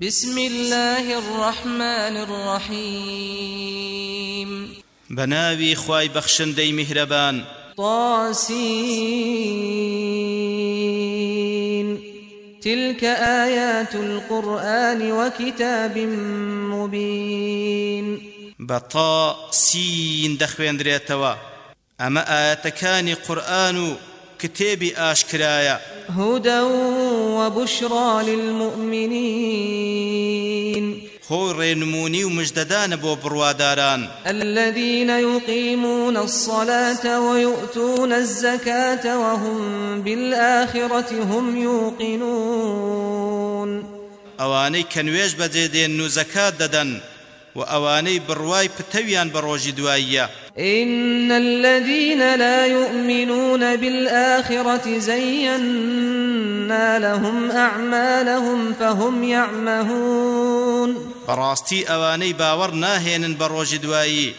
بسم الله الرحمن الرحيم. بناوي خواي بخشندي مهربان طاسين تلك آيات القرآن وكتاب مبين بطا سين دخوين دريتوا أما آياتكاني قرآن كتابي آشكرايا هدى وبشرى للمؤمنين. هۆی ڕێنموونی و مژدەدانە بۆ بڕواداران الذين يقيمون الصلاة ويؤتون الزكاة وهم بالآخرة هم يوقنون. ئەوانەی کە نوێژ بەجێدێنن و زەکات دەدەن و ئەوانەی بڕوای پتەویان بە ڕۆژی دواییە إن الذين لا يؤمنون بالآخرة زينا لهم أعمالهم فهم يعمهون. بەڕاستی ئەوانەی باوەڕ ناهێنن بە ڕۆژی دوایی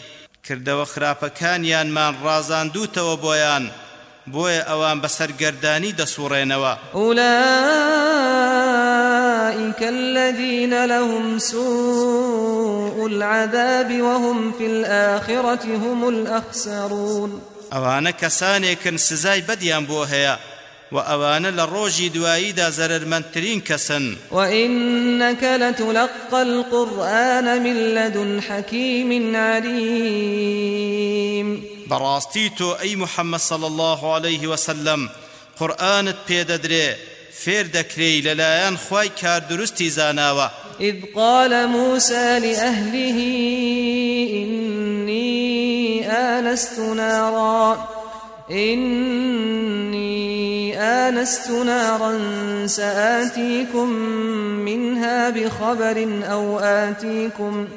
کردەوە خراپەکانیانمان ڕازاندووتەوە بۆیان. بۆیە ئەوان بەسەرگەردانی دەسوڕێنەوە. أولئك الذين لهم سوء العذاب وهم في الآخرة هم الأخسرون. ئەوانە کەسانێکن سزای بەدیان بۆ هەیە و ئەوانە لە ڕۆژی دواییدا زەرەرمەندترین کەسن. وإنك لتلقى القرآن من لدن حكيم عليم. بەڕاستی تۆ ئەی محەممەد صل الله عليه وسلم. قورآنت پێدەدرێ فێر دەکرێی لەلایەن خی کار درستی زاناوە إذ قال موسى لأهله إني آنست نارا. إني آنست نارا سآتيكم منها بخبر أو آتيكم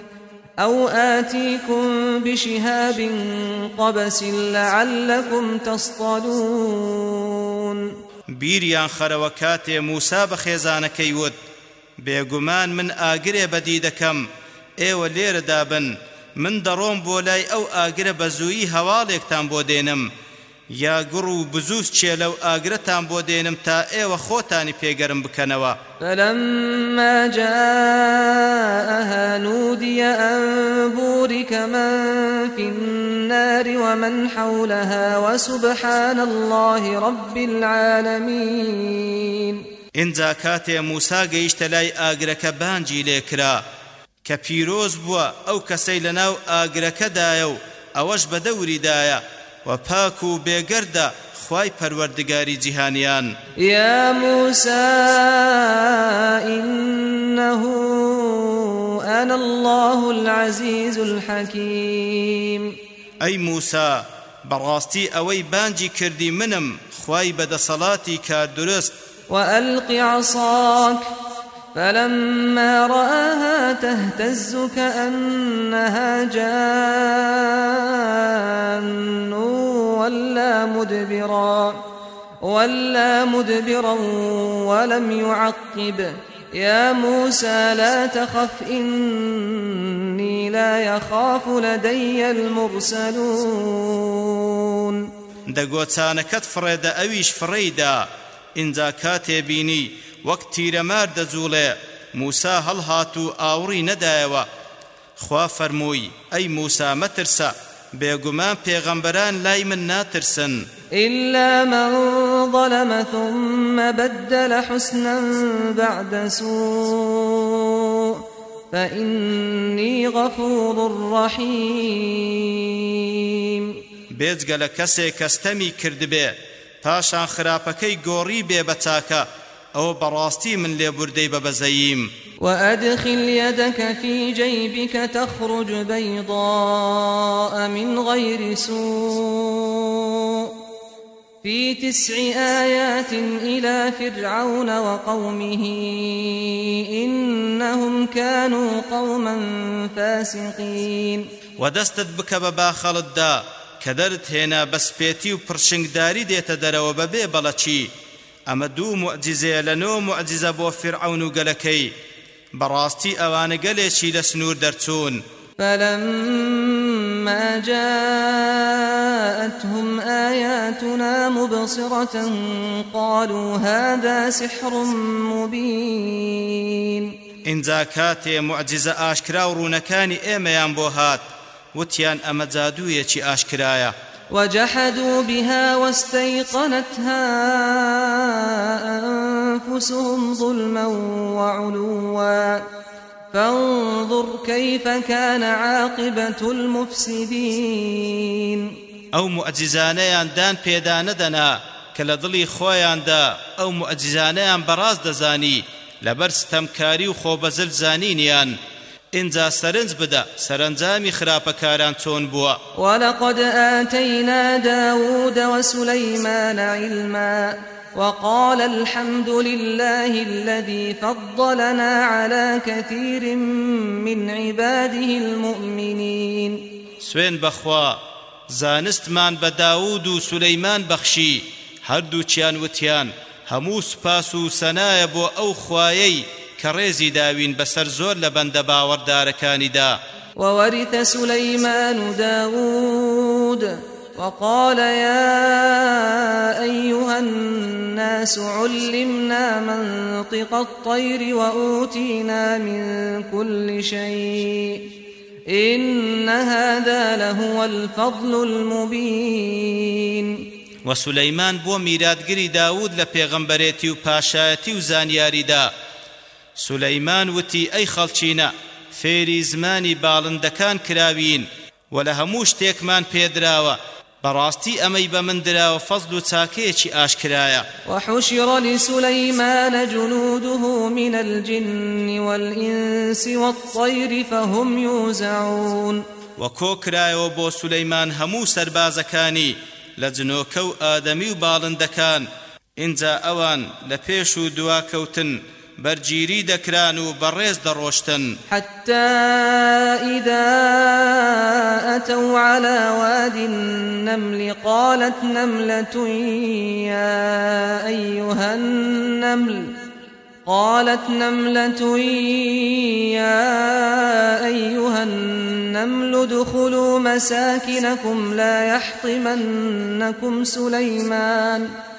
أو آتيكم بشهاب قبس لعلكم تصطلون. کاتێ موسا بە خێزانەکەی وت. بێگومان من ئاگرێ بەدی دەکەم ئێوە لێرەدا بن من ئەو ئاگرە بە زوویی هەواڵێکتان بۆ دێنم. یا گڕ و بزوس چێ لەو ئاگرەتان بۆ دێنم تا ئێوە خۆتانی پێگەرم بکەنەوە. فلما جاءها نودي أن بورك من في النار ومن حولها وسبحان الله رب العالمين. اینجا کاتێ موسا گەیشتە لای ئاگرەکە بانجی لێکرا کە پیرۆز بووە ئەو کەسەی لەناو ئاگرەکەدایە و ئەوەش بە دەوریدایە و پاک و بێگەردە خوای پەروەردگاری جیهانیان. يا موسى إنه أنا الله العزيز الحكيم. ئەی موسا بەڕاستی ئەوەی بانجی کردی منم خوای بەدەسەڵاتی کار درست وألق عصاك فلما رآها تهتز كأنها جان ولا مدبرا ولا مدبرا ولم يعقب. يا موسى لا تخف إني لا يخاف لدي المرسلون. دەگۆچانەکەت فڕێدە ئەویش فڕێیدا ئینجا کاتێ بینی وەک تیرەمار دەجوڵێ. موسا هەڵهات و ئاوڕی نەدایەوە. خوا فەرمووی ئەی موسا مەترسە بێگومان پێغەمبەران لای من ناترسن. إلا من ظلم ثم بدل حسنا بعد سوء فإني غفور رحيم. بێجگە لە کەسێک کەستەمی کردبێ. پاشان خراپەکەی گۆڕی بێ بەچاکە ئەو بەڕاستی من لێبوردەی بەبەزەییم وأدخل يدك في جيبك تخرج بيضاء من غير سوء. في تسع آيات إلى فرعون وقومه إنهم كانوا قوما فاسقين. ودەستت بکە بە باخەڵتدا کە دەرت هێنا بەسپێتی و پرشنگداری دێتە دەرەوە بەبێ بەڵەچی. ئەمە دوو معجزەیە لە نۆ معجزە بۆ فرعون و گەلەکەی بەڕاستی ئەوانە گەلێکی لە سنوور دەرچوون فلما جاءتهم آياتنا مبصرة قالوا هذا سحر مبين. ئینجا کاتێ معجزە ئاشکرا و ڕوونەکانی ئێمەیان بۆ هات وتیان ئەمە جادوویەکی ئاشکرایە وجحدوا بها واستيقنتها أنفسهم ظلما وعلوا. فانظر كيف كان عاقبة المفسدين. ئەو معجزانەیان دان پێدا نەدەنا کە لە دڵی خۆیاندا ئەو معجزانەیان بەڕاز دەزانی لەبەر زانینیان ئینجا سەرنج بدە سەرنجامی خراپەکاران چۆن بووە. ولقد آتينا داود وسليمان علما وقال الحمد لله الذي فضلنا على كثير من عباده المؤمنين. سوێن بەخوا زانستمان بە داود و سولەیمان بەخشی هەردووچیان وتیان هەموو سپاس و سەنایە بۆ ئەو خوایەی کە ڕێزی داوین بەسەر زۆر لە بەندە باوەڕدارەکانیدا وورث سليمان داود وقال يا أيها الناس علمنا منطق الطير وأوتينا من كل شيء. إن هذا لهو الفضل المبين. وسلەیمان بۆ میراتگری داود لە پێغەمبەرێتی و پاشایەتی و زانیاریدا سلەیمان وتی ئەی خەڵچینە فێری زمانی باڵندەکان کراوین و لە هەموو شتێکمان پێدراوە. براستي أمي بمن درا وفضل تاكيتي آشكرايا وحشر لسليمان جنوده من الجن والإنس والطير فهم يوزعون. وكوكرايا وبو سليمان همو سربازكاني لجنوكو آدمي وبالندكان إنزا أوان لبيشو دواكوتن برجيري دكران وبريز دروشتن حتى إذا أتوا على واد النمل قالت نملة يا أيها النمل قالت نملة يا أيها النمل ادخلوا مساكنكم لا يحطمنكم سليمان ۖ.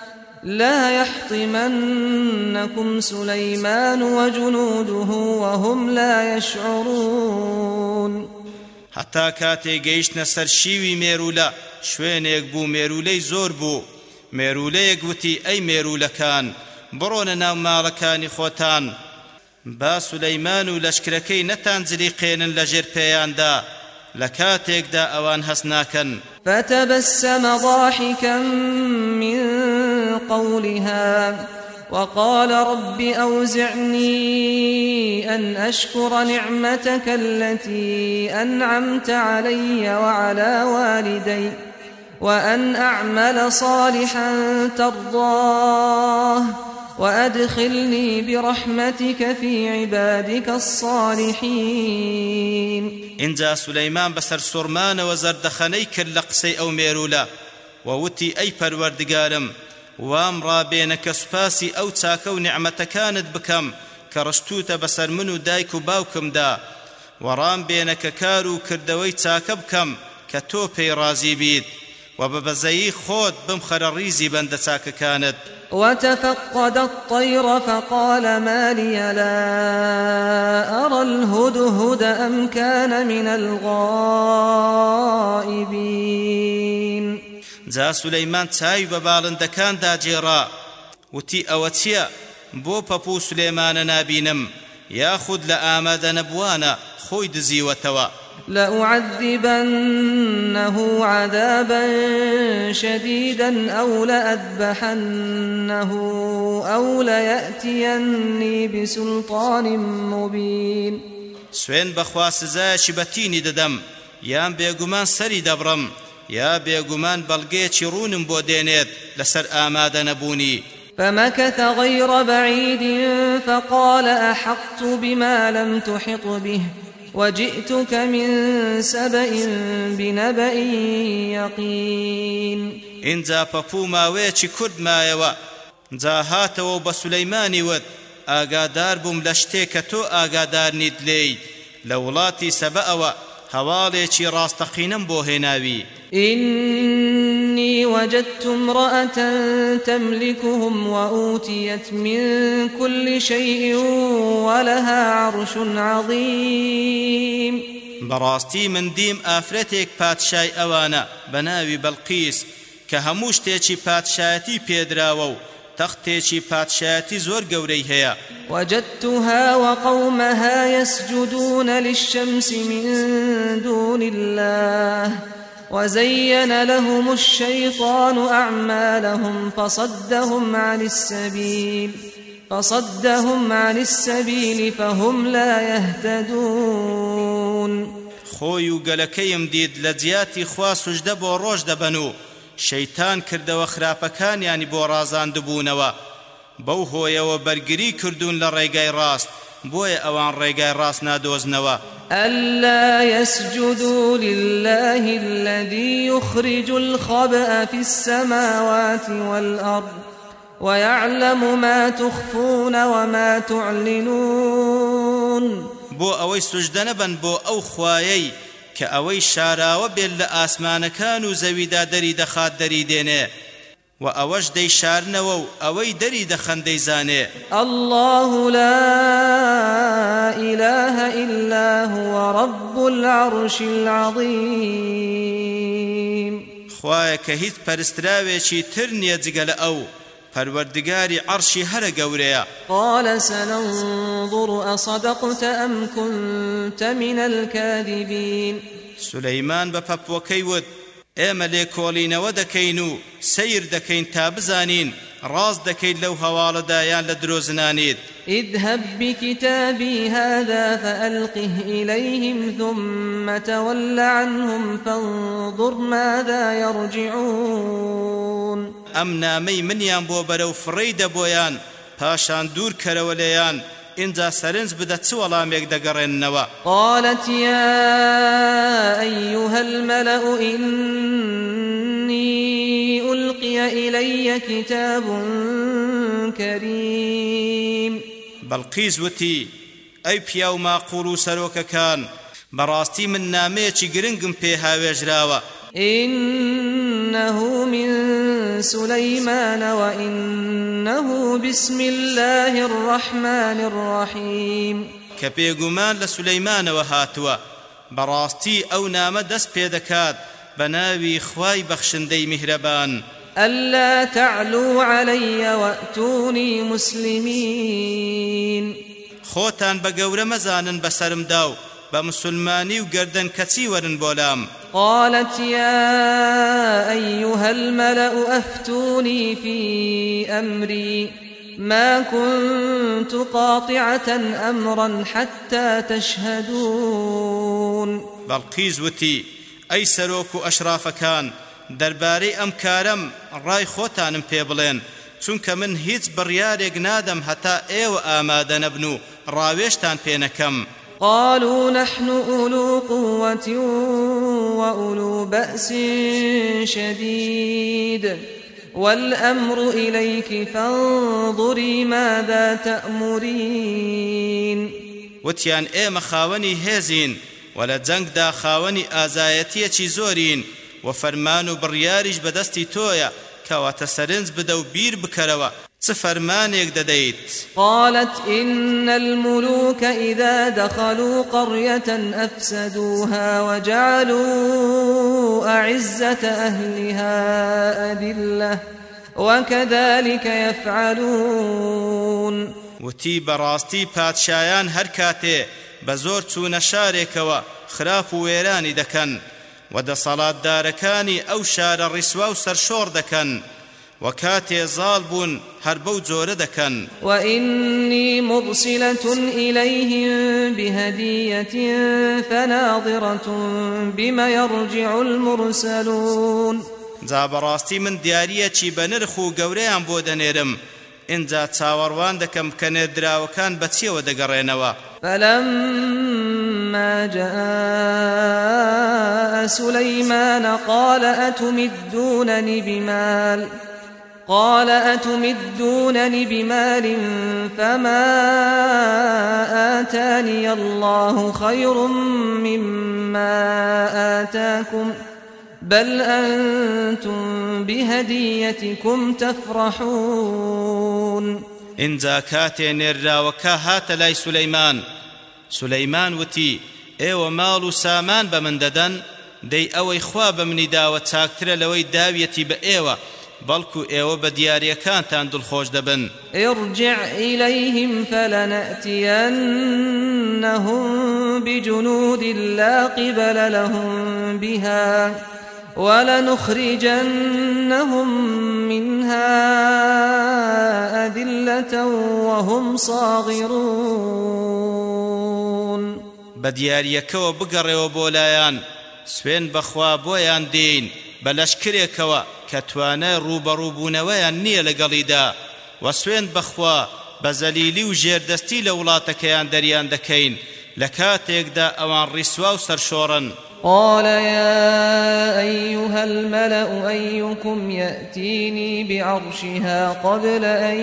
لا يحطمنكم سليمان وجنوده وهم لا يشعرون. حتى كاتي گەیشتنە سەر شیوی مێرولە شوێنێک بوو مێرولەی زۆر بوو. مێرولەیەک وتی ئەی مێرولەکان بڕۆنە ناو ماڵەکانی خۆتان. با لەشکرەکەی نەتانجلی قێنن لە ژێر پێیاندا. لە کاتێکدا ئەوان هەست ناکەن فتبسم ضاحكا من قولها وقال رب أوزعني أن أشكر نعمتك التي أنعمت علي وعلى والدي وأن أعمل صالحا ترضاه وأدخلني برحمتك في عبادك الصالحين. إنجا سليمان بسر سرمان وزردخني كل أو ميرولا. ووتي أي پروردگارم. وام ڕابێنە کە سوپاسی ئەو چاکە و نعمەتەکانت بکەم کە ڕشتوتە بەسەر من و دایک و باوکمدا وەڕام بێنە کە کار و و بەزەیی خۆت بمخەرە ڕیزی بەندە چاکەکانت وتفقد الطير فقال ما لي لا أرى الهدهد أم كان من الغائبين. جا سولەیمان چاوی بە باڵندەکاندا جێڕا وتی ئەوە چییە بۆ پەپوو سولێمانە نابینم یاخود لە ئامادە نەبووانە خۆی دزیوەتەوە لأعذبنه عذابا شديدا أو لأذبحنه أو ليأتيني بسلطان مبين. سوين بخوا سزایەکی بەتینی دەدەم یان بێگومان سەری دەبڕم یا بێگومان بەڵگەیەکی ڕوونم بۆ دێنێت لەسەر ئامادە نەبوونی فمكث غير بعيد فقال أحطت بما لم تحط به. وجئتك من سبأ بنبأ يقين. اینجا پەپوو ماوەیەکی کورد مایەوە. جا هاتەوە بە سولەیمانی وت ئاگادار بووم لە شتێک کە تۆ ئاگادار نیت لێی. لە وڵاتی سەبەئەوە هەواڵێکی ڕاستەقینم بۆ هێناوی. إني وجدت امرأة تملكهم وأوتيت من كل شيء ولها عرش عظيم. بەڕاستی من دیم ئافرەتێک پادشای ئەوانە بەناوی بەڵقیس کە هەموو شتێکی پادشایەتی پێدراوە و تەختێکی پادشایەتی زۆر گەورەی هەیە وجدتها وقومها يسجدون للشمس من دون الله. وزين لهم الشيطان أعمالهم فصدهم عن السبيل فصدهم عن السبيل فهم لا يهتدون. خۆی و گەلەکەیم دید لە جیاتی خوا سوژدە بۆ ڕۆژ دەبەن و شەیتان کردەوە خراپەکانیانی بۆ ڕازاندبوونەوە بەو هۆیەوە بەرگری کردوون لە ڕێگای ڕاست بۆیە ئەوان ڕێگای ڕاست نادۆزنەوە. ألا يسجدوا لله الذي يخرج الخبأ في السماوات والأرض ويعلم ما تخفون وما تعلنون. بۆ ئەوەی سوژدە نەبن بۆ ئەو خوایەی کە ئەوەی شاراوە بێت لە ئاسمانەکان و زەویدا دەری دەخات دەری دێنێ. و ئەوەش دەی شارنەوە و ئەوەی دەری دەخەن دەیزانێ الله لا إله إلا هو رب العرش العظيم. خوایە کە هیچ پەرستراوێکی تر نییە جگە لە ئەو. پەروەردگاری عەرشی هەرە گەورەیە. قال سننظر أصدقت أم كنت من الكاذبين. سلەیمان بە پەپوەکەی وت. ئێمە لێ کۆڵینەوە دەکەین و سیر دەکەین تا بزانین ڕاست دەکەیت لەو هەواڵەدایان لە درۆزنانیت. اذهب بكتابي هذا فألقه إليهم ثم تول عنهم فانظر ماذا يرجعون. ئەم نامەی منیان بۆ بەرەو فڕێی دەبۆیان پاشان دوور کەرەوە لێیان اینجا سەرنج بدە چ وەڵامێک دەگەڕێننەوە؟ قالت يا أيها الملأ إني ألقي إلي كتاب كريم. بەڵقیز وتی ئەی پیا و ماقوڵ و سەرۆکەکان بەڕاستی من نامەیەکی گرنگم پێ هاوێژراوە إنه من سليمان وإنه بسم الله الرحمن الرحيم. هاتووە بەڕاستی ئەو نامە دەست پێ دەکات بە ناوی خوای بەخشندەی میهرەبان ألا تعلوا علي وأتوني مسلمين. خۆتان بە گەورە مەزانن بەسرمدا و بە مسلمانی و گردن کەچی وەرن بۆلام. قالت يا أيها الملأ أفتوني في أمري. ما كنت قاطعة أمرا حتى تشهدون. ئەی سەرۆک و ئەشرافەکان دەربارەی ئەم کارەم ڕای خۆتانم پێ بڵێن. چونکە من هیچ بڕیارێک نادەم هەتا ئێوە ئامادە نەبن و ڕاوێشتان پێ نەکەم. قالوا نحن أولو قوة وأولو بأس شديد. والأمر إليك فانظري ماذا تأمرين. وتیان ئێمە خاوەنی هێزین و لە جەنگدا خاوەنی ئازایەتیەکی زۆرین و فەرمان و بڕیاریش بەدەستی تۆیە کەواتە سەرنج بدە چ فەرمانێک دەدەیت؟ قالت إن الملوك إذا دخلوا قرية أفسدوها وجعلوا أعزة أهلها أذلة وكذلك يفعلون. پادشایان هەر کاتێ بە زۆر چوونە شارێکەوە خراپ و وێرانی دەکەن و دەسەڵاتدارەکانی ئەو شارە ڕیسوا و سەرشۆڕ دەکەن. و کاتێ زاڵ بوون هەر بەو جۆرە دەکەن وإني مرسلة إليهم بهدية فناظرة بما يرجع المرسلون. جا بەڕاستی من دیارەکی بە نرخ و گەورەیان بۆ دەنێرم اینجا چاوەڕوان دەکەم کە نێردراوەکان بە چیەوە دەگەڕێنەوە فلما جاء سليمان قال أتمدونني بمال؟ قال أتمدونني بمال فما آتاني الله خير مما آتاكم بل أنتم بهديتكم تفرحون. ئینجا کاتێ نێراوەکە هاتە لای سولەیمان سولەیمان وتی ئێوە ماڵ سامان بە من دەدەن دەی ئەوەی خوا بە منی داوە چاکترە بەڵکو ئێوە بە دیارەکانتان دڵخۆش دەبن. ارجع إليهم فلنأتينهم بجنود لا قبل لهم بها ولنخرجنهم منها أذلة وهم صاغرون. بدياريكو بقريو بولايان سوين بخوا بويان دين بلشكريكوا كتوانا روبروبونويان نية لقليدا وسوين بخوا بزليلي وجيردستي لولاتكيان دريان دكين لكاتيكدا اوان رسوا وسرشورن قال يا أيها الملأ أيكم يأتيني بعرشها قبل أن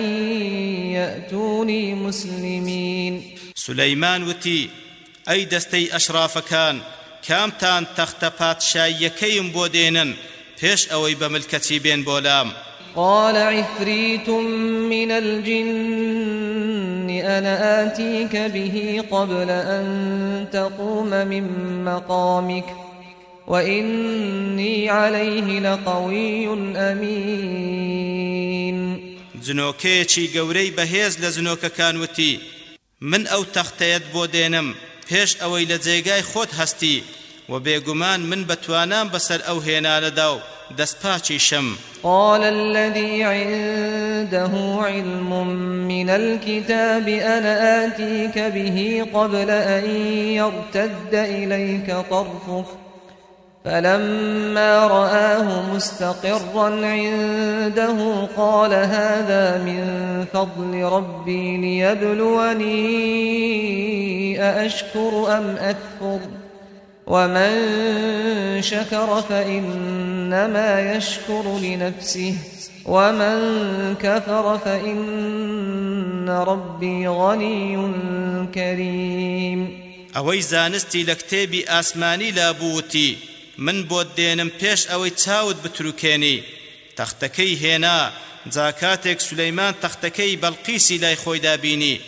يأتوني مسلمين. سليمان وتي أي دستي أشراف كان كامتان تختبات شايكيم بودينن پێش ئەوەی بە ملکەتی بێن قال عفريت من الجن أنا آتيك به قبل أن تقوم من مقامك وإني عليه لقوي أمين جنۆکەیەکی گەورەی بەهێز لە زنۆکەکان وتی من ئەو تەختەیەت بۆ دێنم. پێش ئەوەی لە جێگای خۆت هەستی. و بێگومان من بەتوانام بەسەر ئەو هێنانەدا و دەستپاچی شم قال الذي عنده علم من الكتاب أنا آتيك به قبل أن يرتد إليك طرفك. فلما رآه مستقرا عنده قال هذا من فضل ربي ليبلوني أأشكر أم أكفر ۖ؟ ومن شكر فإنما يشكر لنفسه ومن كفر فإن ربي غني كريم ئەوەی زانستی لە کتێبی ئاسمانی من بۆت دێنم پێش ئەوەی چاوت بتروکێنی. تەختەکەی هێنا جا کاتێک سولەیمان تەختەکەی بەلقیسی لای خۆی دابینی.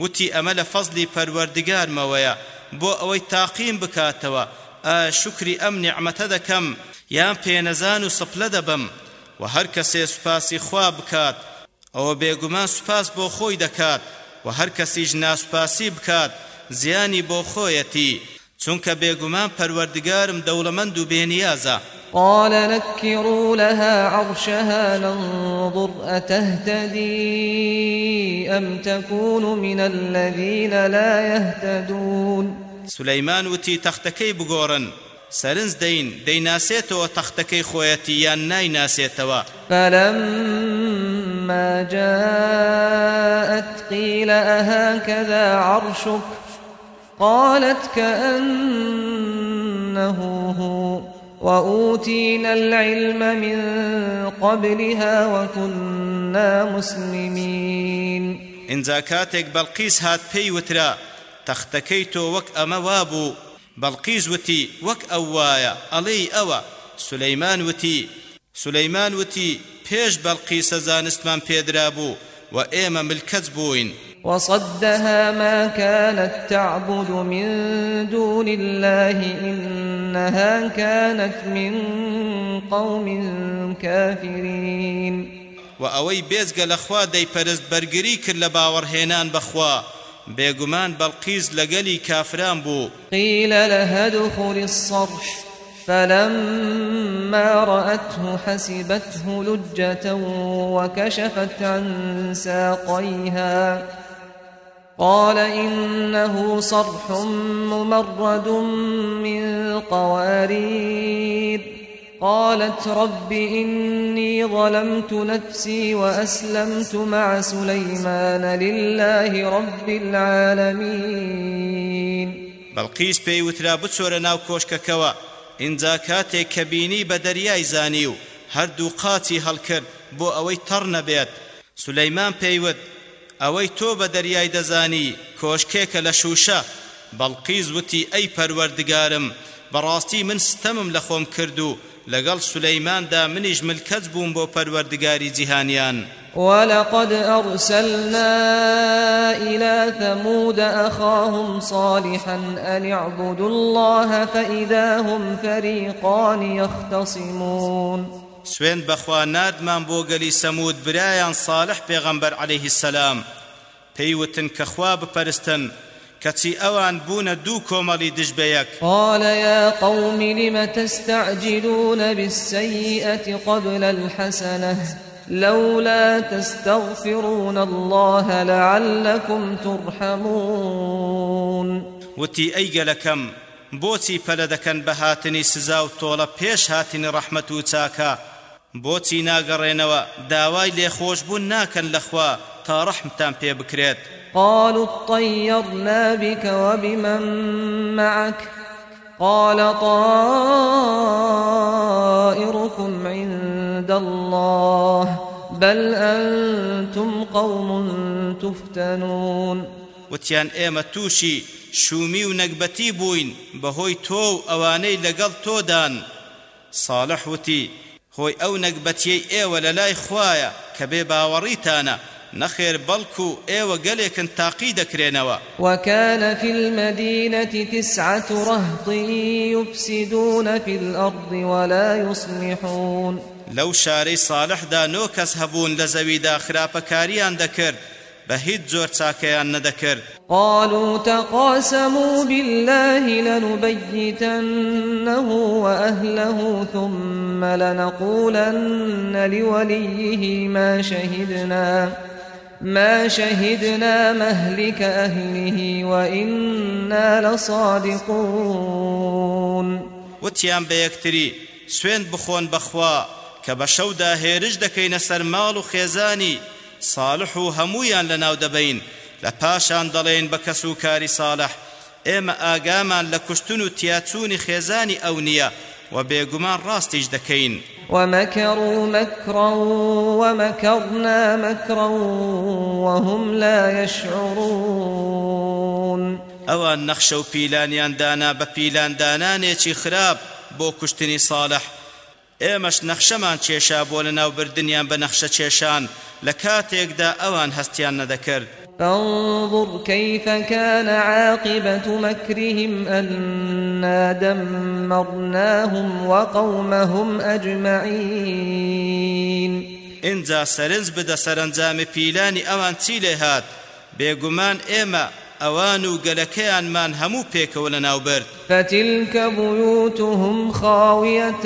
وتی ئەمە لە فەزلی پەروەردگارمەوەیە. بۆ ئەوەی تاقیم بکاتەوە. شکری ئەم نیعمەتە دەکەم. یان پێنەزان و سپلە دەبم و هەر کەسێ سوپاسی خوا بکات. ئەوە بێگومان سوپاس بۆ خۆی دەکات و هەر کەسیش ناسوپاسی بکات. زیانی بۆ خۆیەتی. چونکە بێگومان پەروەردگارم دەوڵەمەند و بێنیازە. قال نكروا لها عرشها ننظر أتهتدي أم تكون من الذين لا يهتدون؟ سليمان وتي تختكي بغورن سرنز دين ديناسيتو تختكي خويتي يان ناي ناسيتوا فلما جاءت قيل أهكذا عرشك؟ قالت كأنه هو. وأوتينا العلم من قبلها وكنا مسلمين إن زاكاتك بلقيس هات بي وترا تختكيتو وك أما وابو بلقيس وتي وك أوايا علي أوا سولەیمان وتی سولەیمان وتی پێش بەلقیس زانستمان پێدرابوو و ئێمە ملکەچ بووین. وصدها ما كانت تعبد من دون الله إنها كانت من قوم كافرين. وە ئەوەی بێجگە لە خوا دەیپەرست بەرگری کرد لە باوەڕهێنان بە خوا بێگومان بەلقیس لە گەلی کافران بوو قيل لها ادخل الصرح فلما رأته حسبته لجة وكشفت عن ساقيها. قال إنه صرح ممرد من قوارير. قالت رب إني ظلمت نفسي وأسلمت مع سليمان لله رب العالمين. بەڵقیس پێی وترا بچۆرە ناو کۆشکەکەوە. ئینجا کاتێک کە بینی بە دەریای زانی و هەردوو قاچی هەڵکرد بۆ ئەوەی تەڕ نەبێت. ئەوەی تۆ بە دەریای دەزانی کۆشکێکە لە شوشە بەڵقیز وتی ئەی پەروەردگارم من ستەمم لە خۆم کرد و لەگەڵ سولەیماندا منیش ملکەت بووم بۆ پەروەردگاری ولقد أرسلنا إلى ثمود أخاهم صالحا أن اعبدوا الله فإذا هم فريقان يختصمون سوێن بەخوا نادمان بۆ گەلی سەمود برایان صالح پێغەمبەر عليه السلام پێیوتن کە خوا بپەرستن کەچی ئەوان بوونە دوو کۆمەڵی قال يا قوم لم تستعجلون بالسيئة قبل الحسنة؟ لولا تستغفرون الله لعلكم ترحمون. وتی ئەی گەلەکەم بۆچی پەلە دەکەن بە هاتنی سزا و تۆڵە پێش هاتنی ڕەحمەت و چاکە؟ بۆچی ناگەڕێنەوە؟ داوای لێخۆشبوون ناکەن لەخوا تا ڕەحمتان پێ بکرێت. قالوا اطيرنا بك وبمن معك؟ قال طائركم عند الله بل أنتم قوم تفتنون. وتیان ئێمە تووشی شومی و نەکبەتی بووین بەهۆی تۆ و ئەوانەی لەگەڵ تۆدان. ساڵح وتی هۆی ئەو نەکبەتیەی ئێوە لە لای خوایە کە بێ باوەڕیتانە. نخير بلكو ايوه قليكن تاقي دكرينوا وكان في المدينة تسعة رهط يفسدون في الأرض ولا يصلحون. لو شاري صالح دا نوكس هبون لزوي دا خراپكاريان دكر بهيد زور تاكيان ندكر قالوا تقاسموا بالله لنبيتنه وأهله ثم لنقولن لوليه ما شهدنا ما شهدنا مهلك أهله وإنا لصادقون. وتیان بە یەکتری سوێن بخۆن بەخوا کە بە شەودا هێرش دەکەینە سەر ماڵ و خێزانی لە پاشان دەڵێن بە کەس و کاری ساڵح. ئێمە ئاگامان لە کوشتن و تیاچوونی خێزانی ئەو نییە و بێگومان ڕاستیش دەکەین. ومكروا مكرا ومكرنا مكرا وهم لا يشعرون. ئەوان نەخشە و پیلانیان دانا بە پیلان دانانێکی خراپ بۆ کوشتنی ساڵح. ئێمەش نەخشەمان کێشا بۆ لە ناوبردنیان بە نەخشە کێشان لە کاتێکدا ئەوان هەستیان نەدەکرد. فانظر كيف كان عاقبة مكرهم أنا دمرناهم وقومهم أجمعين. اینجا سرنج بدە سەرنجامی پیلانی ئەوان چی لێ هات؟ بێگومان ئێمە ئەوان و گەلەکەیانمان هەموو پێکەوە لە ناوبرد. فتلك بيوتهم خاوية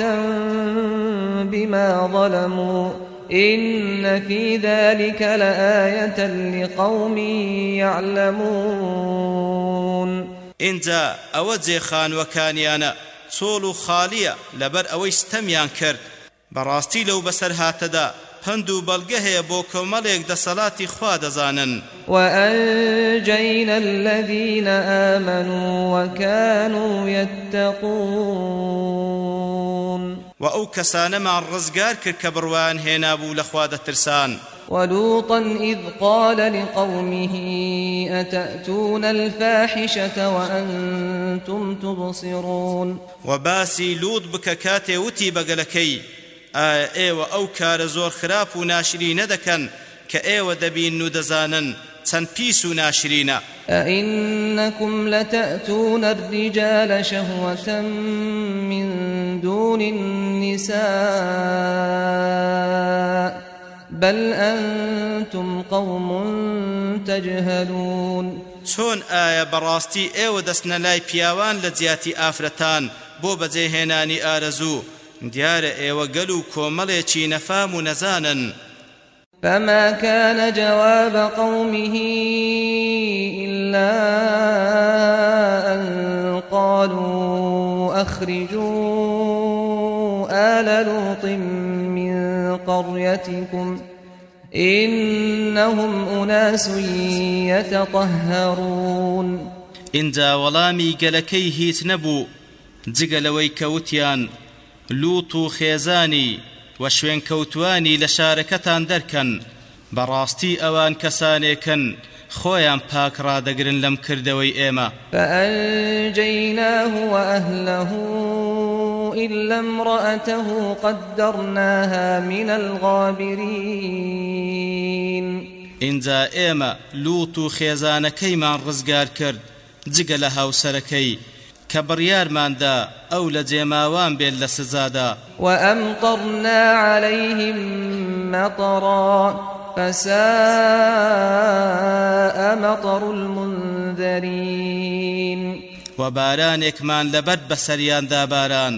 بما ظلموا. إن في ذلك لآية لقوم يعلمون. اینجا ئەوە جێخانوەکانیانە چۆڵ و خالیە لەبەر ئەوەی ستەمیان کرد بەڕاستی لەو بەسەر هاتەدا پند و بەڵگە هەیە بۆ کۆمەڵێک دەسەڵاتی خوا دەزانن. وأنجينا الذين آمنوا وكانوا يتقون. و ئەو کەسانەمان ڕزگار کرد کە بڕوان هێنابوو لە خوا دەترسان ولوطا إذ قال لقومه أتأتون الفاحشة وأنتم تبصرون؟ وباسي لوط بك كاتي وتي بقلكي. ئایا ئێوە ئەو کارە زۆر خراپ و ناشری نەدەکەن کە ئێوە دەبین و دەزانن چەند پیس و ناشرینە أئنكم لتأتون الرجال شهوة من دون النساء بل أنتم قوم تجهلون. چۆن ئایا بەڕاستی ئێوە دەستنە لای پیاوان لە جیاتی ئافرەتان بۆ بەجێهێنانی ئارەزوو؟ دیارە ئێوە گەل و کۆمەڵێکی نەفام و نەزانن. فما كان جواب قومه إلا أن قالوا أخرجوا آل لوط من قريتكم إنهم أناس يتطهرون. إنجا ولامي قلكي هيت نبو جگەلەوەی کەوتیان لوط و خێزانی و شوێن کەوتوانی لە شارەکەتان دەرکەن بەڕاستی ئەوان کەسانێکن خۆیان پاک ڕادەگرن لەم کردەوەی ئێمە. فأنجيناه وأهله إلا امرأته قدرناها من الغابرين. اینجا ئێمە لووت و خێزانەکەیمان ڕزگار کرد جگە لە هاوسەرەکەی. کە بڕیارماندا ئەو لە جێماوان بێت لە سزادا. وأمطرنا عليهم مطرا. فساء مطر المنذرين. وبارانێکمان لە بەرد بەسەریاندا باران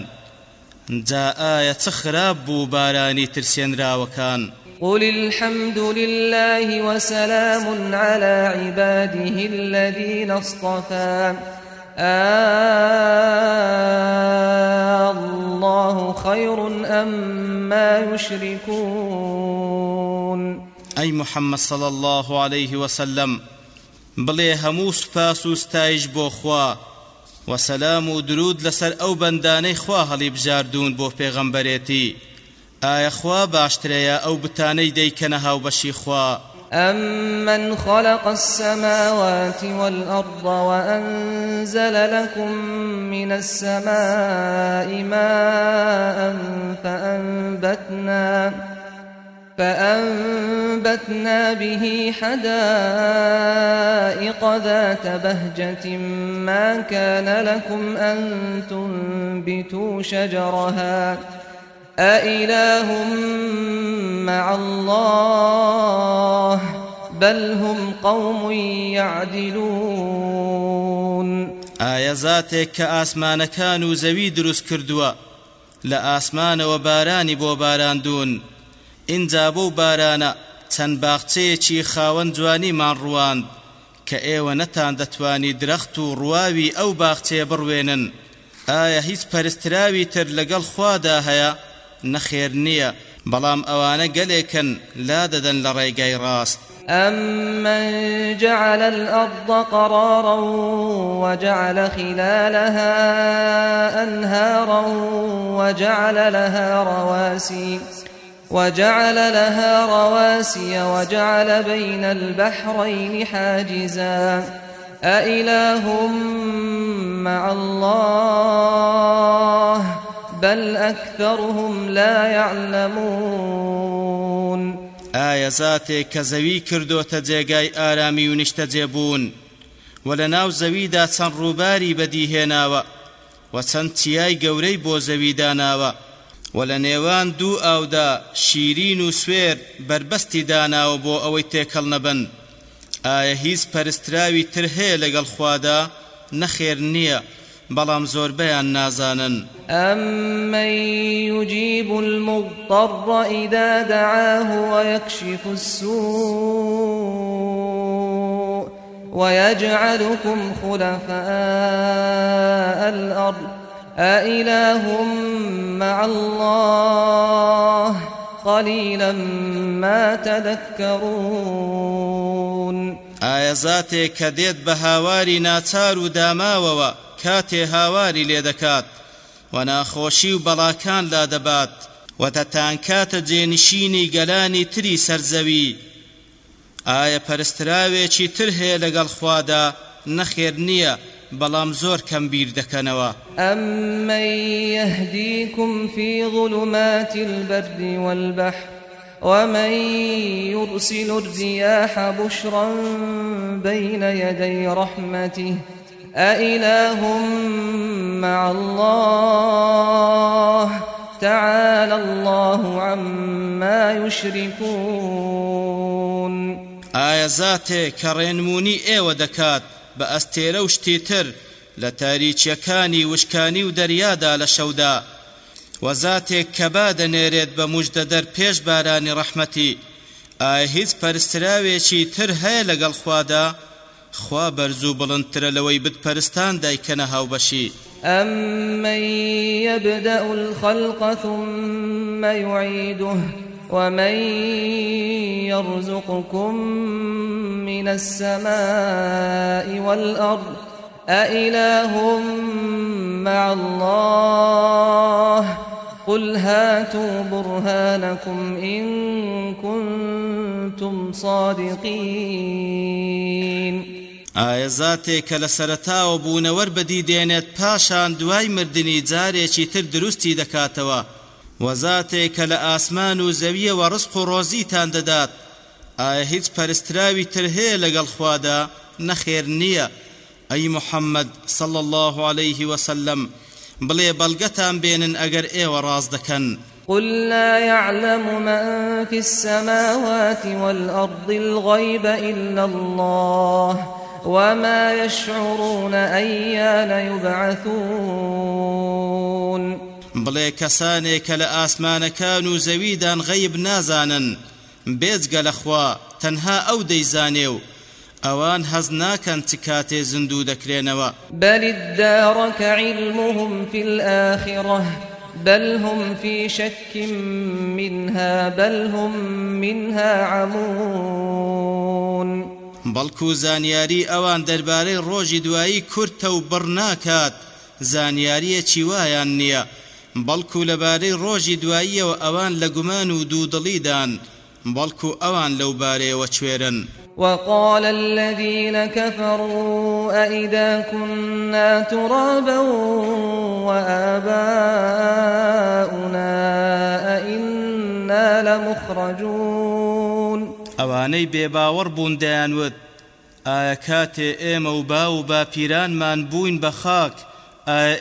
جا ئایا چ خراپ بوو بارانی ترسێنراوەکان قل الحمد لله وسلام على عباده الذين اصطفى. آه الله خير أم ما يشركون. أي محمد صلى الله عليه وسلم. بڵێ هەموو سپاس و ستایش خوا. وسلام درود لەسەر ئەو بەندانەی خوا هەڵی بژاردون بۆ پێغەمبەرێتی. ئایا خوا باشترەیە ئەو بتانەی دەیکەنە هاوبەشی خوا؟ أمن خلق السماوات والأرض وأنزل لكم من السماء ماء فأنبتنا فأنبتنا به حدائق ذات بهجة ما كان لكم أن تنبتوا شجرها ۖ. أإله مع الله بل هم قوم يعدلون. ئایا زاتێک کە ئاسمانەکان و زەوی دروست کردووە لە ئاسمانەوە بارانی ئینجا بەو بارانە چەند باخچەیەکی خاوەن جوانیمان ڕواند کە ئێوە نەتان دەتوانی درەخت و ڕواوی ئەو باخچەیە بڕوێنن ئایا هیچ پەرستراوی تر لەگەڵ خوادا هەیە نەخێر نییە. بەڵام ئەوانە گەلێکن لا دەدەن لە ڕێگای أمن جعل الأرض قرارا وجعل خلالها أنهارا وجعل لها رواسي. وجعل لها رواسي وجعل بين البحرين حاجزا. أإله مع الله بل أكثرهم لا يعلمون. ئایا زاتێک کە زەوی کردوتە جێگای ئارامی و نیشتە جێبوون و لە ناو زەویدا چەند ڕووباری بەدیهێناوە و لە نێوان دوو ئاودا شیرین و سوێر بربەستی داناوە بۆ ئەوەی تێکەڵ نەبن. ئایا هیچ پەرستراوی تر هەیە لەگەڵ خوادا؟ نەخێر نییە بەڵام زۆربەیان نازانن. أمن يجيب المضطر إذا دعاه ويكشف السوء ويجعلكم خلفاء الأرض. أإله مع الله قليلا ما تذكرون ئایا زاتێک کە دێت بە هاواری ناچار و داماوەوە کاتێ هاواری لێ دەکات و ناخۆشی و بەڵاکان لا دەبات و دەتانکاتە جێنشینی گەلانی تری سەرزەوی. ئایا پەرستراوێکی تر هەیە لەگەڵ خوادا؟ نەخێر نییە. بەڵام زۆر کەم بیر دەکەنەوە. ئەممە يهديكم في ظلمات البر والبحر ومن يرسل الرياح بشرا بين يدي رحمته أإله مع الله تعالى الله عما يشركون. ئایا زاتێ کە ڕێنمونی ئێوە دەکات بە ئەستێرە و شتێتر لە تاریچیەکانی وشکانی و دەریادا لە شەودا. وەزاتێک کە با دەنێرێت بە موژدەدەر پێش بارانی ڕەحمەتی ئایا هیچ پەرستراوێکی تر هەیە لەگەڵ خوادا؟ خوا بەرزوو بڵندترە لەوەی بتپەرستان دایکەنە هاوبەشی. أمن يبدأ الخلق ثم يعيده ومن يرزقكم من السماء والأرض أإله مع الله قل هاتوا برهانكم إن كنتم صادقين ئایا زاتێک کە لە سەرەتاوە بوونەوەر بەدی دێنێت پاشان دوای مردنی جارێکی تر دروستی دەکاتەوە؟ وەزاتێک کە لە ئاسمان و زەویەوە ڕسق و ڕۆزیتان دەدات ئایا هیچ تر هەیە لەگەڵ خوادا نەخێر نییە ئەی محەممەد صل الله عليه وسلم بەڵگەتان بێنن ئەگەر ئێوە ڕاز دەکەن قل لا يعلم من في السماوات والأرض الغيب إلا الله وما يشعرون أيان يبعثون. بڵێ کەسانێک کە لە ئاسمانەکان و زەویدان غەیب نازانن. بێجگە لەخوا تەنها ئەو دەیزانێ و ئەوان هەز ناکەن چ کاتێ زندوو دەکرێنەوە. بل ادارك علمهم في الآخرة بل هم في شك منها بل هم منها عمون بەڵکو زانیاری ئەوان دەربارەی ڕۆژی دوایی کورتە و بڕناکات زانیاریەکی وایان نییە؟ بەڵکو لەبارەی ڕۆژی دواییەوە ئەوان لە گومان و دوودڵیدان بەڵکو ئەوان لەو بارەیەوە کوێرن وقال الذين كفروا أئذا كنا ترابا وآباؤنا أئنا لمخرجون. ئەوانەی بێباوەڕ بوون دەیانوت ئایا کاتێ ئێمە و با و باپیرانمان بووین بە خاک؟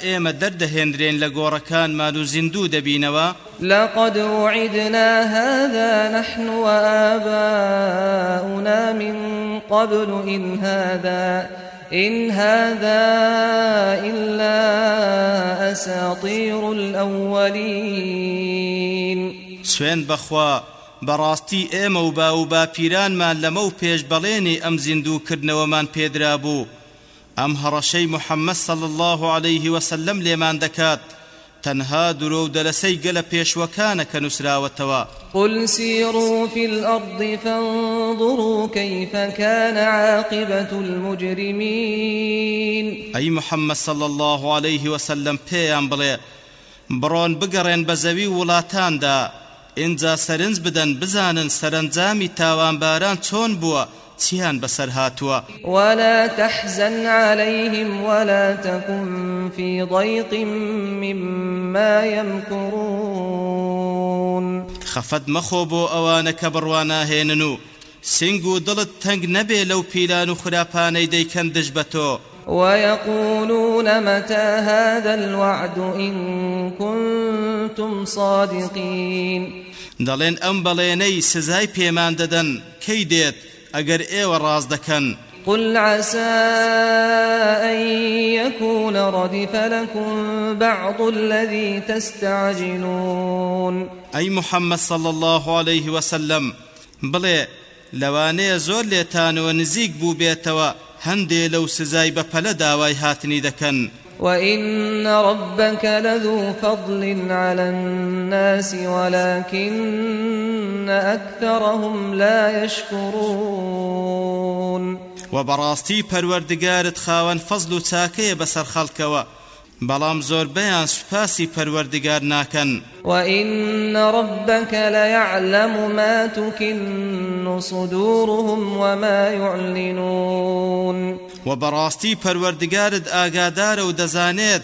ئێمە دەردەهێنرێن لە گۆڕەکانمان و زیندوو دەبینەوە. لقد وعدنا هذا نحن وآباؤنا من قبل إن هذا إن هذا إلا أساطير الأولين. سوێن بەخوا بەڕاستی ئێمە و با و باپیرانمان لەمە و پێش بەڵێنی ئەم زیندووکردنەوەمان پێدرا بوو ئەم هەڕەشەی محەممەد صل الله عليه وسلم لێمان دەکات تەنها درۆ و دەلەسەی گەلە پێشوەکانە کە نووسراوەتەوە قل سيروا في الأرض فانظروا كيف كان عاقبة المجرمين. أي محمد صلى الله عليه وسلم بيان بڵێ بڕۆن بگەڕێن بە زەوی وڵاتاندا ئینجا سەرنج بدەن بزانن سەرنجامی تاوانباران چۆن بووە چیان بەسەر هاتووە ولا تحزن عليهم ولا تكن في ضيق مما يمكرون. خەفەت مەخۆ بۆ ئەوانە کە بڕواناهێنن و سنگ و دڵت تەنگ نەبێ لەو پیلان و خراپانەی دەیکەن دژ بە تۆ ويقولون متى هذا الوعد إن كنتم صادقين؟ دەڵێن ئەم بەڵێنەی سزای پێمان دەدەن کەی دێت ئەگەر ئێوە ڕاز دەکەن قل عسى أن يكون ردف لكم بعض الذي تستعجلون. أي محمد صلى الله عليه وسلم بڵێ لەوانەیە زۆر لێتانەوە نزیک بوو بێتەوە هەندێ لەو سزای بەپەلە داوای هاتنی دەکەن. وإن ربك لذو فضل على الناس ولكن أكثرهم لا يشكرون وبراستي پروردگارت خاوان فضل چاکەیە بەسەر خەڵکەوە. بەڵام زۆربەیان سوپاسی پەروەردگار ناکەن. وإن ربك ليعلم ما تكن صدورهم وما يعلنون. وبراستي پەروەردگارت ئاگادارە و دەزانێت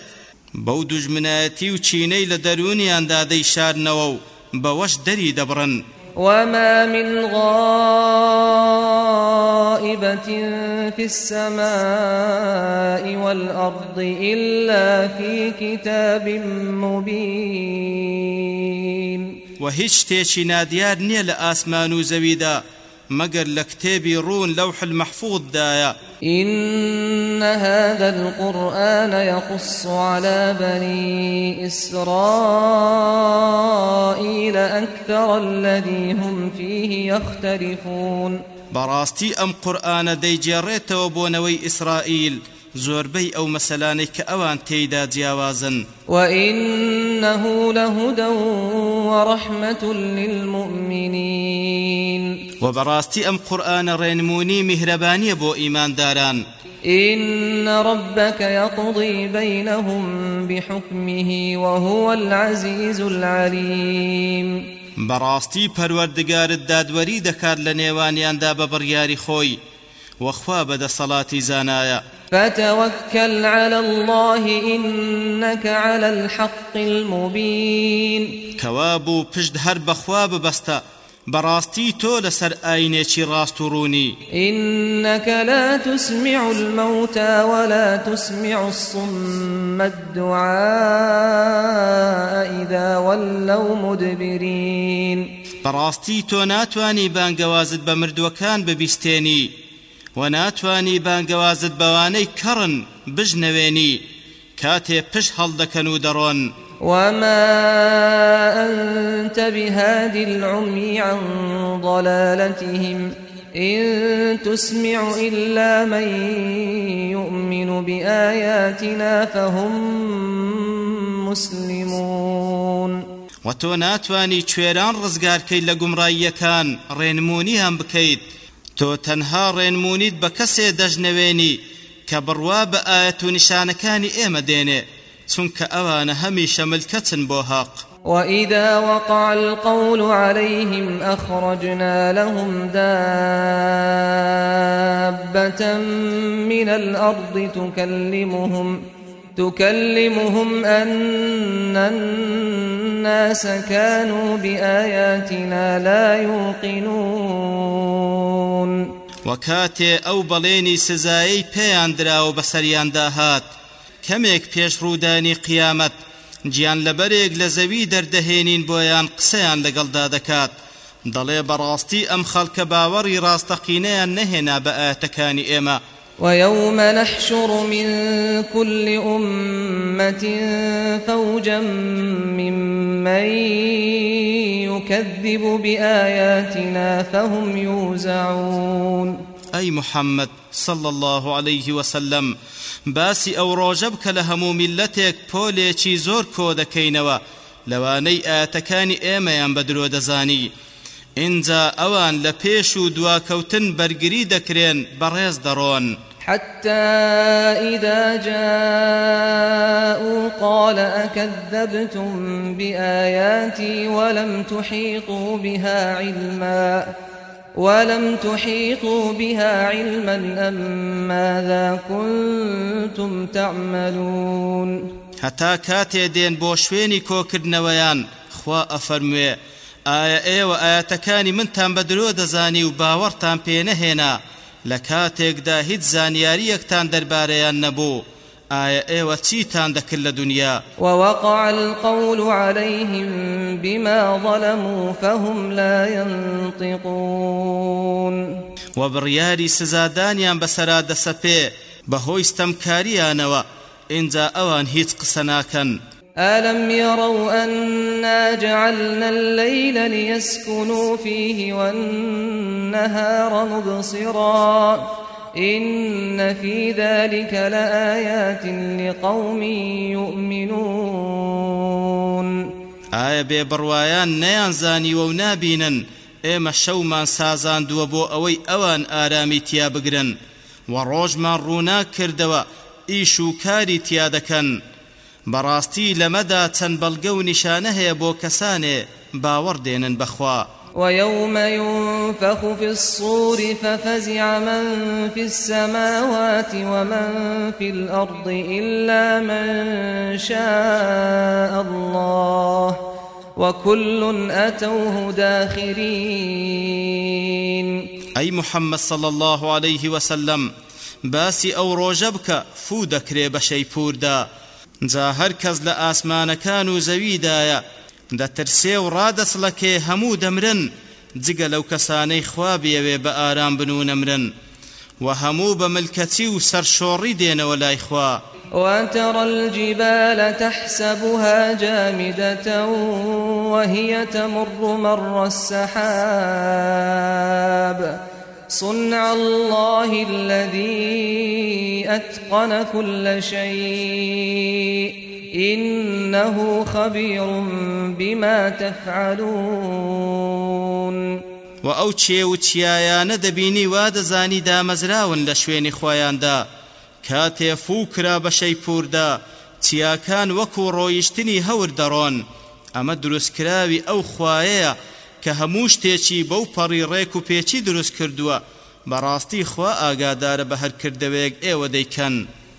بەو دوژمنایەتی و چینەی لە دەرونیاندا دەیشارنەوە و بەوەش دەری دەبڕن. وما من غائبة في السماء والأرض إلا في كتاب مبين وهيش تيشي ناديار نيل آسمان زويدا مگر لكتابي رون لوح المحفوظ دايا إن هذا القرآن يقص على بني إسرائيل أكثر الذي هم فيه يختلفون. براستي أم قرآن دي جاريت وبونوي إسرائيل زۆربەی ئەو مەسەلانەی کە ئەوان تێیدا جیاوازن. وإنه لهدى ورحمة للمؤمنين. وبراستي أم قرآن رينموني مهربانية بو إيمان داران إن ربك يقضي بينهم بحكمه وهو العزيز العليم. بەڕاستی پەروەردگارت دادوەری دەکات لە نێوانیاندا بە بڕیاری خۆی وەخوا بەدەسەڵاتی زانایە. فتوكل على الله إنك على الحق المبين. كوابو پشت هەر بەخوا ببەستە بەڕاستی تۆ لەسەر ئاینێکی ڕاست و ڕوونی إنك لا تسمع الموتى ولا تسمع الصم الدعاء إذا ولوا مدبرين. بەڕاستی تۆ ناتوانی بانگەوازت بە مردووەکان ببیستێنی و ناتوانی بانگەوازت بەوانەی کەڕن بژنەوێنی. کاتێ پشت هەڵدەکەن و دەڕۆن. وما أنت بهاد العمي عن ضلالتهم إن تسمع إلا من يؤمن بآياتنا فهم مسلمون. وتۆ ناتوانی کوێران ڕزگارکەی لە گومڕاییەکان ڕێنمونیان بکەیت. تۆ تەنها ڕێنمونیت بە کەسێ دەژنەوێنی کە بڕوا بە ئاەت و نیشانەکانی ئێمە دێنێ چونکە ئەوانە وإذا وقع القول عليهم أخرجنا لهم دابة من الأرض تكلمهم تكلمهم أن الناس كانوا بآياتنا لا يوقنون. وكاتي أو بليني سزايي بيان دراو بسريان داهات. كميك پێش ڕوودانی قیامەت گیان لەبەرێک لە زەوی دەردەهێنین بۆیان قسەیان لەگەڵدا دەکات. دەڵێ بەڕاستی ئەم خەڵکە باوەڕی ڕاستەقینەیان نەهێنا بە ئاەتەکانی ئێمە. ويوم نحشر من كل أمة فوجا ممن يكذب بآياتنا فهم يوزعون. أي محمد صلى الله عليه وسلم باسی ئەو ڕۆژە بکە لە هەموو میلەتێک پۆلێکی زۆر کۆ دەکەینەوە لەوانەی دەزانی. اینجا ئەوان لە پێش و دواکەوتن بەرگری دەکرێن بەڕێز دەڕۆن حتى إذا جاءوا قال أكذبتم بآياتي ولم تحيطوا بها علما؟ ولم تحيطوا بها علما أم ماذا كنتم تعملون؟ کاتێ دێن بۆ شوێنی کۆکردنەوەیان خوا ئەفەرموێ ئایا ئێوە ئاەتەکانی منتان بە درۆ دەزانی و باوەڕتان پێ نەهێنا؟ لە کاتێکدا هیچ زانیاریەکتان دەربارەیان نەبوو. ئایا ئێوە چیتان دەکرد لە دنیا؟ ووقع القول عليهم بما ظلموا فهم لا ينطقون. وبڕیاری سزادانیان بەسەرا دەسەپێ بەهۆی ستەمکاریانەوە ئینجا ئەوان هیچ قسە ناکەن. ألم يروا أنا جعلنا الليل ليسكنوا فيه والنهار مبصرا إن في ذلك لآيات لقوم يؤمنون ئایا بێبڕوایان نەیانزانی و نابینن؟ ئێمە شەومان سازاندووە بۆ ئەوەی ئەوان ئارامی تیا بگرن. و ڕۆژمان ڕوونا کردەوە ئیش و بەڕاستی لەمەدا چەند بەڵگە و نیشانە هەیە بۆ کەسانێ بەخوا ويوم ينفخ في الصور ففزع من في السماوات ومن في الأرض إلا من شاء الله وكل أتوه داخرين. أي محمد صلى الله عليه وسلم باسي أو روجبك فودك ريب شيپوردا. جا هەر کەس لە ئاسمانەکان و زەویدایە. دەترسێ و ڕادەسڵەکێ هەموو دەمرن جگە لەو کەسانەی خوا بێوێ بە ئارام بن و نەمرن. و هەموو بە ملکەتی و سەرشۆڕی دێنەوە لای خوا. وترى الجبال تحسبها جامدة وهي تمر مر السحاب. صنع الله الذي أتقن كل شيء. إنه خبير بما تفعلون. و ئەو چێ و چیایانە دەبینی وا دەزانی دامەزراون لە شوێنی خۆیاندا کاتێ فووکرا بە شەیپوردا چیاکان وەکو ڕۆیشتنی هەور دەڕۆن ئەمە دروستکراوی ئەو خوایەیە کە هەموو شتێکی بەو پەڕی ڕێک و پێچی دروست کردووە بەڕاستی خوا ئاگادارە بە هەرکردەوەیەک ئێوە دەیکەن.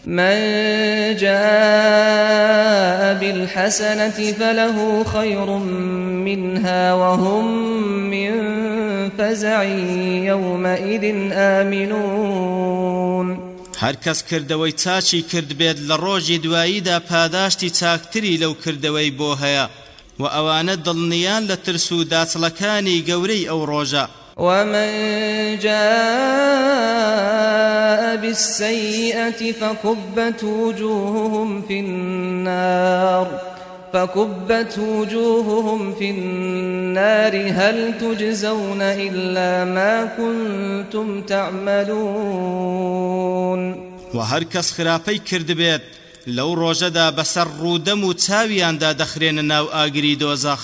من جاء بالحسنة فله خير منها وهم من فزع يومئذ آمنون. هەر کەس کردەوەی چاچی کرد بێت لە ڕۆژی دواییدا پاداشتی چاکتری لەو کردەوەی بۆ هەیە. و ئەوانە دڵنیان لە ترس و داچڵەکانی گەورەی ئەو ڕۆژە ومن جاء بالسيئة فكبت وجوههم في النار. فكبت وجوههم في النار. هل تجزون إلا ما كنتم تعملون؟ وهر کس خراپەی کرد بێت لەو ڕۆژەدا بەسەر ڕوودەم و چاویاندا دەخرێنە ناو ئاگری دۆزەخ.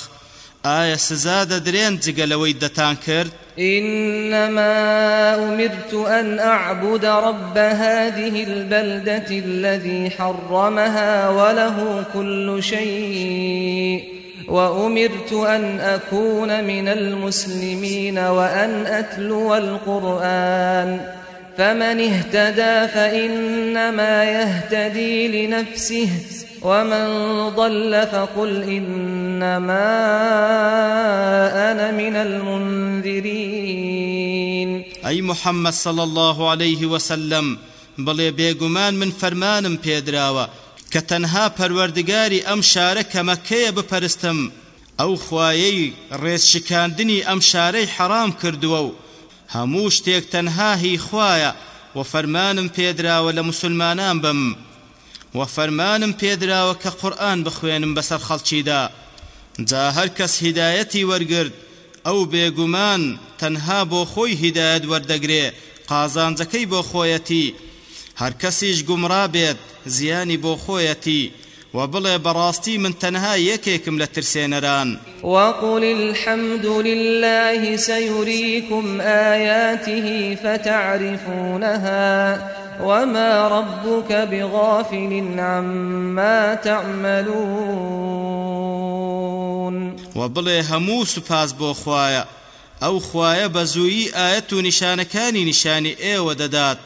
ئایا سزا دەدرێن جگەلەوەی دەتان کرد؟ إنما أمرت أن أعبد رب هذه البلدة الذي حرمها وله كل شيء وأمرت أن أكون من المسلمين وأن أتلو القرآن. فمن اهتدى فإنما يهتدي لنفسه ومن ضل فقل إنما أنا من المنذرين. أي محمد صلى الله عليه وسلم بڵێ بێگومان من فەرمانم پێدراوە کە تەنها پەروەردگاری ئەم شارە کەمەکەیە بپەرستم ئەو خوایەی ڕێزشکاندنی ئەم شارەی حەرام کردووە و هەموو شتێک تەنها هی خوایە. و فەرمانم پێدراوە لە مسلمانان بم. و فەرمانم پێدراوە کە قورآن بخوێنم بەسەر خەڵکیدا. جا هەر کەس هیدایەتی وەرگرت ئەو بێگومان تەنها بۆ خۆی هیدایەت وەردەگرێ قازانجەکەی بۆ خۆیەتی. هەر کەسیش گومڕا بێت زیانی بۆ خۆیەتی. وبڵێ بەڕاستی من تەنها یەکێکم لە ترسێنەران وقل الحمد لله سيريكم آياته فتعرفونها وما ربك بغافل عما تعملون. وبڵێ هەموو سوپاس بۆ خوایە ئەو خوایە بە زوویی ئاەت و نیشانەکانی نیشانی ئێوە دەدات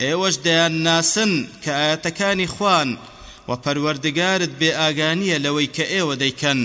ئێوەش دەیان ناسن کە ئاەتەکانی خوان. و پەروەردگارت بێ ئاگانیە لەوەی کە ئێوە دەیکەن.